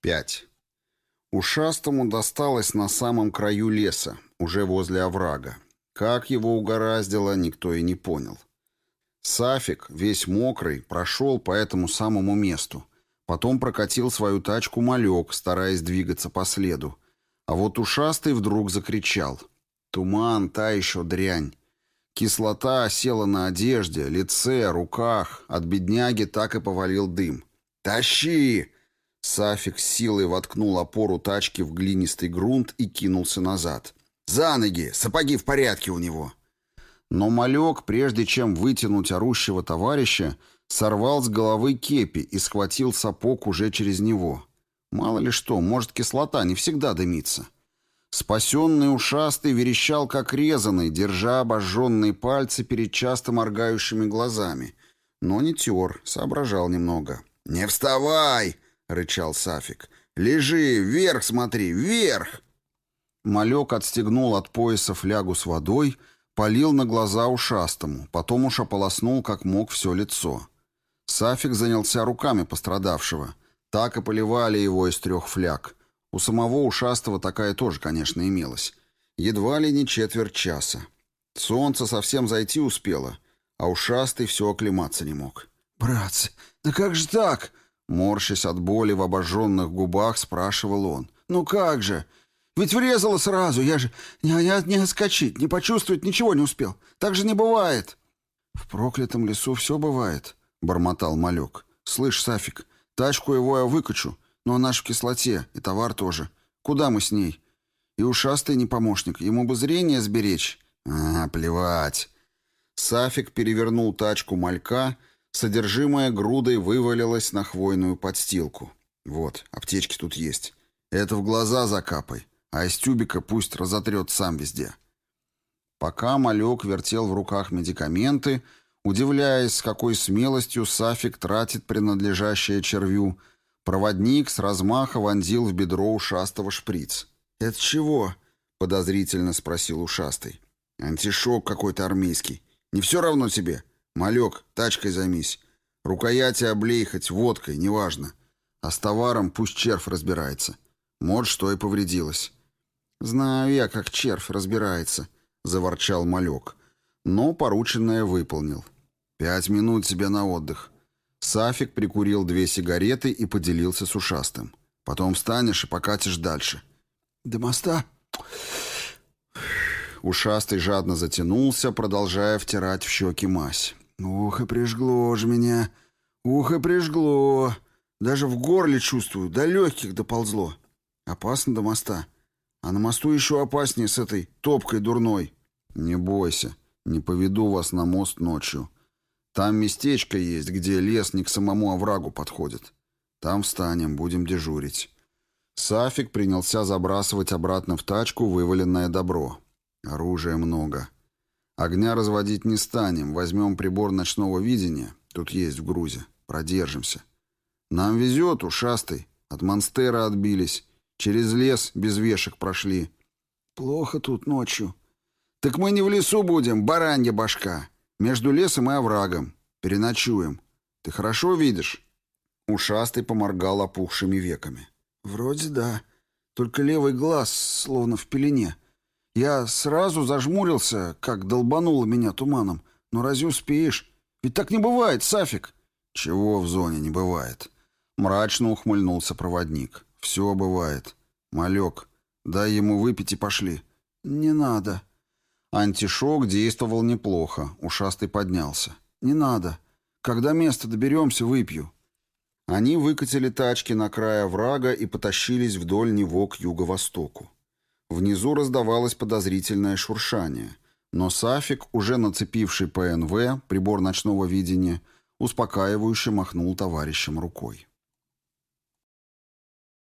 5. Ушастому досталось на самом краю леса, уже возле оврага. Как его угораздило, никто и не понял. Сафик, весь мокрый, прошел по этому самому месту. Потом прокатил свою тачку малек, стараясь двигаться по следу. А вот ушастый вдруг закричал. Туман, та еще дрянь. Кислота осела на одежде, лице, руках. От бедняги так и повалил дым. «Тащи!» Сафик силой воткнул опору тачки в глинистый грунт и кинулся назад. «За ноги! Сапоги в порядке у него!» Но малек, прежде чем вытянуть орущего товарища, сорвал с головы кепи и схватил сапог уже через него. Мало ли что, может, кислота не всегда дымится. Спасенный ушастый верещал, как резанный, держа обожженные пальцы перед часто моргающими глазами. Но не тер, соображал немного. «Не вставай!» — рычал Сафик. «Лежи, вверх смотри, вверх!» Малек отстегнул от пояса флягу с водой, полил на глаза ушастому, потом уж ополоснул как мог все лицо. Сафик занялся руками пострадавшего. Так и поливали его из трех фляг. У самого ушастого такая тоже, конечно, имелась. Едва ли не четверть часа. Солнце совсем зайти успело, а ушастый все оклематься не мог. «Братцы, да как же так?» Морщась от боли в обожженных губах, спрашивал он. «Ну как же? Ведь врезало сразу, я же не, не, не отскочить, не почувствовать ничего не успел. Так же не бывает». «В проклятом лесу все бывает», — бормотал малек. «Слышь, Сафик, тачку его я выкачу, но она ж в кислоте, и товар тоже. Куда мы с ней? И ушастый не помощник, ему бы зрение сберечь». «А, плевать». Сафик перевернул тачку малька Содержимое грудой вывалилось на хвойную подстилку. Вот, аптечки тут есть. Это в глаза закапай, а из тюбика пусть разотрет сам везде. Пока малек вертел в руках медикаменты, удивляясь, с какой смелостью Сафик тратит принадлежащее червю, проводник с размаха вонзил в бедро ушастого шприц. «Это чего?» — подозрительно спросил ушастый. «Антишок какой-то армейский. Не все равно тебе?» «Малек, тачкой займись. Рукояти облей хоть водкой, неважно. А с товаром пусть червь разбирается. Может, что и повредилось». «Знаю я, как червь разбирается», — заворчал малек. Но порученное выполнил. «Пять минут себе на отдых». Сафик прикурил две сигареты и поделился с ушастым. «Потом встанешь и покатишь дальше». «До моста?» Ушастый жадно затянулся, продолжая втирать в щеки мазь. Ух, и прижгло же меня. Ух, и прижгло. Даже в горле чувствую, до легких доползло. Опасно до моста. А на мосту еще опаснее с этой топкой дурной. Не бойся, не поведу вас на мост ночью. Там местечко есть, где лес не к самому оврагу подходит. Там встанем, будем дежурить. Сафик принялся забрасывать обратно в тачку вываленное добро. Оружия много. Огня разводить не станем, возьмем прибор ночного видения, тут есть в грузе, продержимся. Нам везет, ушастый, от монстера отбились, через лес без вешек прошли. Плохо тут ночью. Так мы не в лесу будем, баранья башка. Между лесом и оврагом. Переночуем. Ты хорошо видишь? Ушастый поморгал опухшими веками. Вроде да, только левый глаз словно в пелене. Я сразу зажмурился, как долбануло меня туманом. Но разве успеешь? Ведь так не бывает, Сафик. Чего в зоне не бывает? Мрачно ухмыльнулся проводник. Все бывает. Малек, дай ему выпить и пошли. Не надо. Антишок действовал неплохо. Ушастый поднялся. Не надо. Когда место доберемся, выпью. Они выкатили тачки на край врага и потащились вдоль него к юго-востоку. Внизу раздавалось подозрительное шуршание, но Сафик, уже нацепивший ПНВ, прибор ночного видения, успокаивающе махнул товарищам рукой.